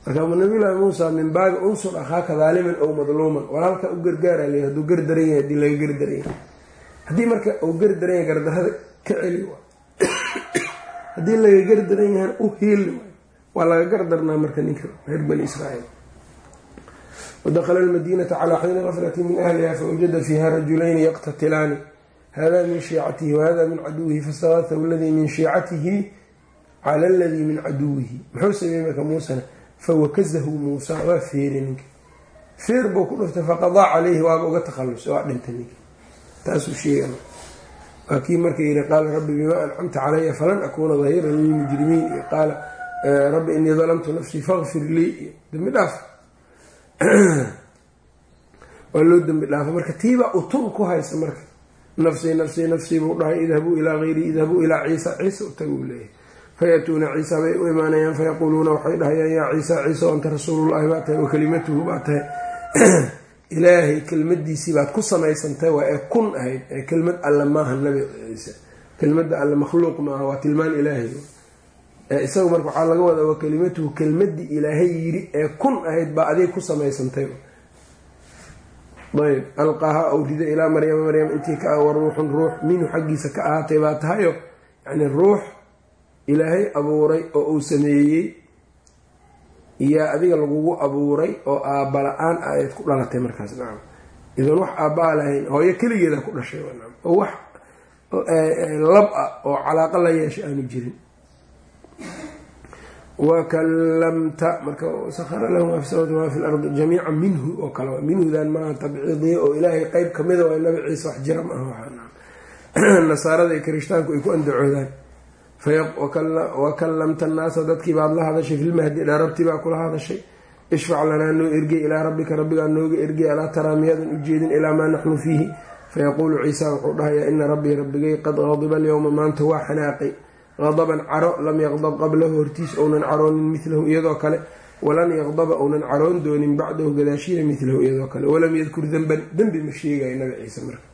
Marka nabiyullaahi muusa min baabi unsur akhaaka daaliman ow madluuman. Walaalka u gargaara le hadduu gardaran yahay haddii laga gardaran yahay haddii marka uu gardaran yahay gardarada ka celi haddii laga gardaran yahana u hiili waa laga gardarnaa marka ninka reer bani israa'iil wadakla almadiinata calaa xiini gaflati min ahliha fawajada fiiha rajulayni yaqtatilaani hada min shiicatihi wahada min caduwihi fastagaathahu aladii min shiicatihi cala aladii min caduwihi muxuu sameeyey marka muusena fawakazahu muusa waa feeri ninka feer buu ku dhuftay faqadaa caleyhi waaba uga takhalusay waa dhintay ninka taasuu sheega waa kii marka yihi qaala rabbi bimaa ancamta calaya falan akuuna dahiiran lilmujrimiin iyo qaala rabbi inii dalamtu nafsii faqfir lii iyo dambi dhaaf waa loo dembi dhaafa marka tiibaa utun ku haysa marka nafsii nafsii nafsii buu dhahay idhabuu ilaa hayrii idhabuu ilaa ciisa ciisa u taga uu fayatuuna ciisa bay u imaanayaan fayaquuluuna waxay dhahayaan yaa ciisa ciisa anta rasuulullahi baa tahay wa kalimatuhu baa tahay. Ilaahay kelmadiisii baad ku samaysantahay waa ee kun ahayd ee kelmad alle maaha nabi ciise. Kelmada alle makhluuq maaha waa tilmaan ilaahay isagu marka waxaa laga wadaa wa kalimatuhu kelmadii ilaahay yiri ee kun ahayd baa adig ku samaysantay. Ayb alqaaha ou rida ilaa maryama maryam intii ka ah wa ruuxun ruux minhu xaggiisa ka ahaatay baa tahayo yacni ruux ilaahay abuuray oo uu sameeyey iyaa adiga lagugu abuuray oo aabba la'aan ayaad ku dhalatay markaas nacam idan wax aabbaa lahayn hooyo keligeeda ku dhashay oo wax lab ah oo calaaqa la yeesha aanu jirin wakallamta marka sahara lahu maa fi samawati fi lardi jamiica minhu oo kale minhudan maaha tabciidiya oo ilaahay qeyb kamida waa nabi ciise wax jira ma aha nasaarada iyo kirishtaanku ay ku andacoodaan wakallamta annaasa dadkii baad la hadashay filmahdi dharabtii baa kula hadashay. Ishfac lanaa noo ergey ilaa rabbika rabbigaa nooga ergey alaa taraa miyaadan ujeedin ilaa maa naxnu fiihi. Fayaquulu ciisa wuxuu dhahayaa ina rabbii rabbigay qad qadiba alyowma maanta waa xanaaqay qadaban caro lam yaqdab qablahu hortiis ounan caroonin milahu iyadoo kale walan yaqdaba ounan caroon doonin bacdahu gadaashiya milahu iyadoo kale walam yadkur denban dembi ma sheegayo nabi ciise marka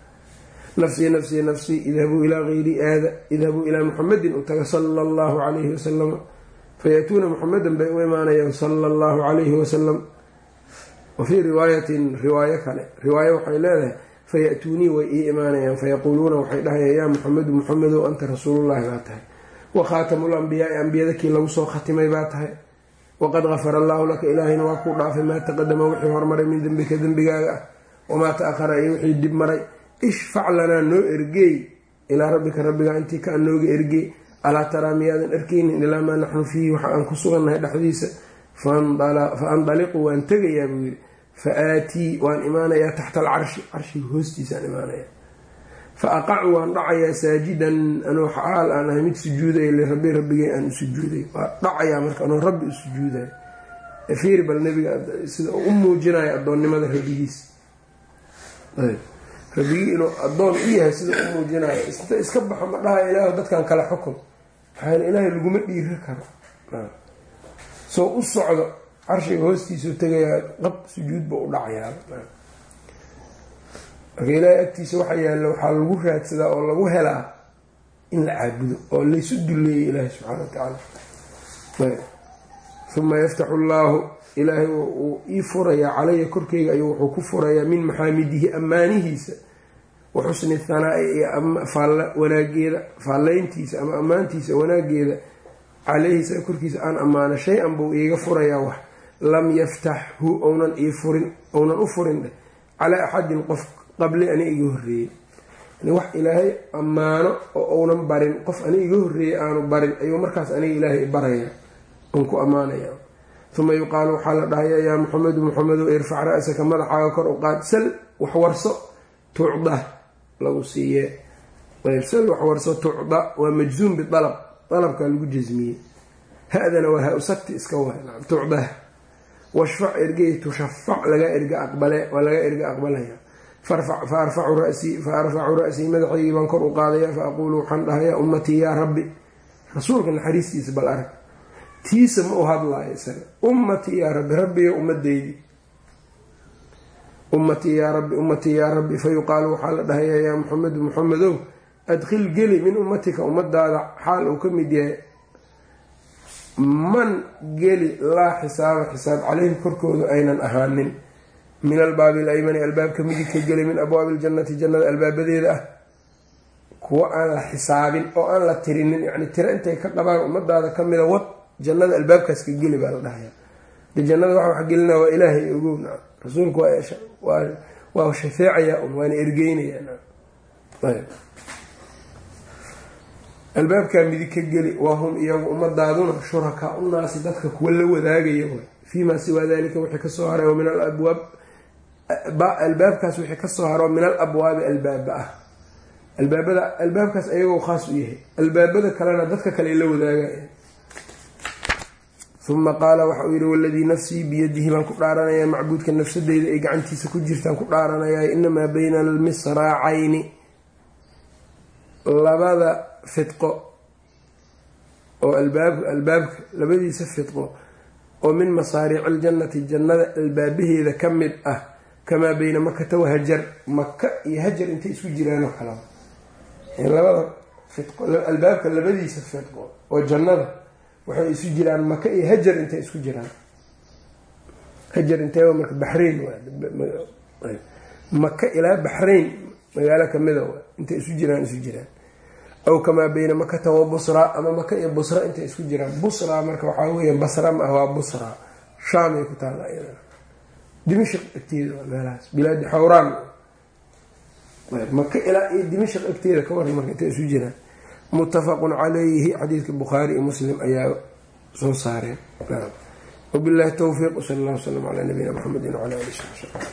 nafsii nafsii nafsii idhabuu ilaa hayri aada idhabuu ilaa muxamedin u taga sala allahu calayhi wasalama fayaatuuna muxamedan bay u imaanayaan sala allahu calayhi wasalam wa fii riwaayatin riwaayo kale riwaayo waxay leedahay fayatuunii way ii imaanayaan fayaquuluuna waxay dhahayaan yaa muxamedu muxamedow anta rasuulullahi baa tahay wa khaatamu lambiyaai ambiyada kii lagu soo khatimay baa tahay. Waqad gafara allaahu laka ilaahayna waa kuu dhaafay maa taqadama wixii hormaray min dembika dembigaaga ah wamaa ta-ahara iyo wixii dib maray. Ishfac lanaa noo ergeey ilaa rabbika rabbigaa intii kaa nooga ergeey alaa taraa miyaadan arkaynin ilaa maa naxnu fiihi waxa aan ku sugannahay dhexdiisa. Fa andaliqu waan tegayaa buu yidhi. Fa aatii waan imaanayaa taxta alcarshi carshiga hoostiisaan imaanayaa fa aqacu waan dhacayaa saajidan anuu xaal aan ahay mid sujuudaya lirabbi rabbigay aan u sujuuday waa dhacayaa marka anuu rabbi u sujuudayo fiiri bal nebiga sida u muujinayo addoonnimada rabbigiis rabbigii inuu addoon u yahay sida u muujinayo iska baxo ma dhaha ilaah dadkan kale xukun maxaa ilaahay laguma dhiiri karo soo u socdo carshiga hoostiisuu tegayaa qab sujuudba u dhacayaa marka ilaahay agtiisa waxa yaalla waxaa lagu raadsadaa oo lagu helaa in la caabudo oo laysu dulleeyay ilaahay subxaana wa tacaala. Uma yaftaxu allaahu ilaahay uu ii furayaa calaya korkeyga ayuu wuxuu ku furayaa min maxaamidihi ammaanihiisa wa xusni thanaa'i iyo wanaageeda faallayntiisa ama ammaantiisa wanaageeda caleyhiisa korkiisa aan ammaano shay-an buu iiga furayaa wax. Lam yaftaxhu ounan ii furin ounan u furin dheh. Calaa axadin qof qabli ani iga horreeyey. Wax ilaahay ammaano oo ounan barin qof ani iga horreeyey aanu barin ayuu markaas aniga ilaahay barayaa oon ku ammaanaya uma yuqaalu waxaa la dhahaya yaa muxamedu muxamedow irfac ra-saka madaxaaga kor u qaad sal waxwarso tucda lagu siiye sal waxwarso tucda waa majzuum bialab dalabkaa lagu jasmiyey ha-dana waa ha-usagti iska wa tucdah washfac ergey tushafac laga erga aqbale waa laga erga aqbalaya fa arfacu rasii madaxaygii baan kor u qaadaya fa aquulu waxaan dhahayaa ummatii yaa rabbi rasuulka naxariistiisa bal arag tiisa ma u hadlaayo isaga ummatii yaa rabbi rabbiga ummadeydi ummatii yaa rabbi ummatii yaa rabbi fa yuqaalu waxaa la dhahayaa yaa muxamedu muxamedow adkhil geli min ummatika ummadaada xaal uu ka mid yahay man geli laa xisaaba xisaab caleyhim korkooda aynan ahaanin min albaabi alaymani albaabka midigka geli min abwaabi iljannati jannada albaabadeeda ah kuwa aan la xisaabin oo aan la tirinin yacni tiro intay ka dhabaan ummadaada ka mida wad jannada albaabkaas ka geli baa la dhahaya de jannada waxa wax gelina waa ilaahay ogowna rasuulku waa shafeecayaa un waana ergeynayaa albaabkaa midig ka geli waa hum iyagu ummadaaduna shurakaa unaasi dadka kuwa la wadaagaya way fiimaa siwaa dalika wixii ka soo haray oo min alabwaab albaabkaas wixii ka soo haro min al abwaabi albaaba ah. Albaabada albaabkaas ayagoo khaas u yahay. Albaabada kalena dadka kale la wadaagaya uma qaala waxa uu yihi waladii nafsii biyadihi baan ku dhaaranayaa macbuudka nafsadeyda ay gacantiisa ku jirtaan ku dhaaranayaa inamaa bayna almisraacayni. Labada fidqo oo albaabka labadiisa fidqo oo min masaariici aljannati jannada albaabaheeda ka mid ah kamaa beyna makata wahajar maka iyo hajar intay isku jiraanoo kala labada albaabka labadiisa fidqo oo jannada waxay isu jiraan maka iyo hajar intay isku jiraan. Hajar intee marka baxrain maka ilaa baxrayn magaalo kamida intay isu jiraan isu jiraan. Aw kamaa bayna makata wa busra ama maka iyo busra intay isku jiraan. Busra marka waxaa weya basra ma ah waa busra. Shaamay ku iyadana dimashq agteeda meelahaas bilaadi xawraan. Maka ilaa iyo dimashq agteeda ka waran marka intay isu jiraan muttafaqun calayhi xadiidka bukhaari iyo muslim ayaa soo saareen. Wabillahi towfiiq wsal allah wslam calaa nabiyina mxamedi wcala ali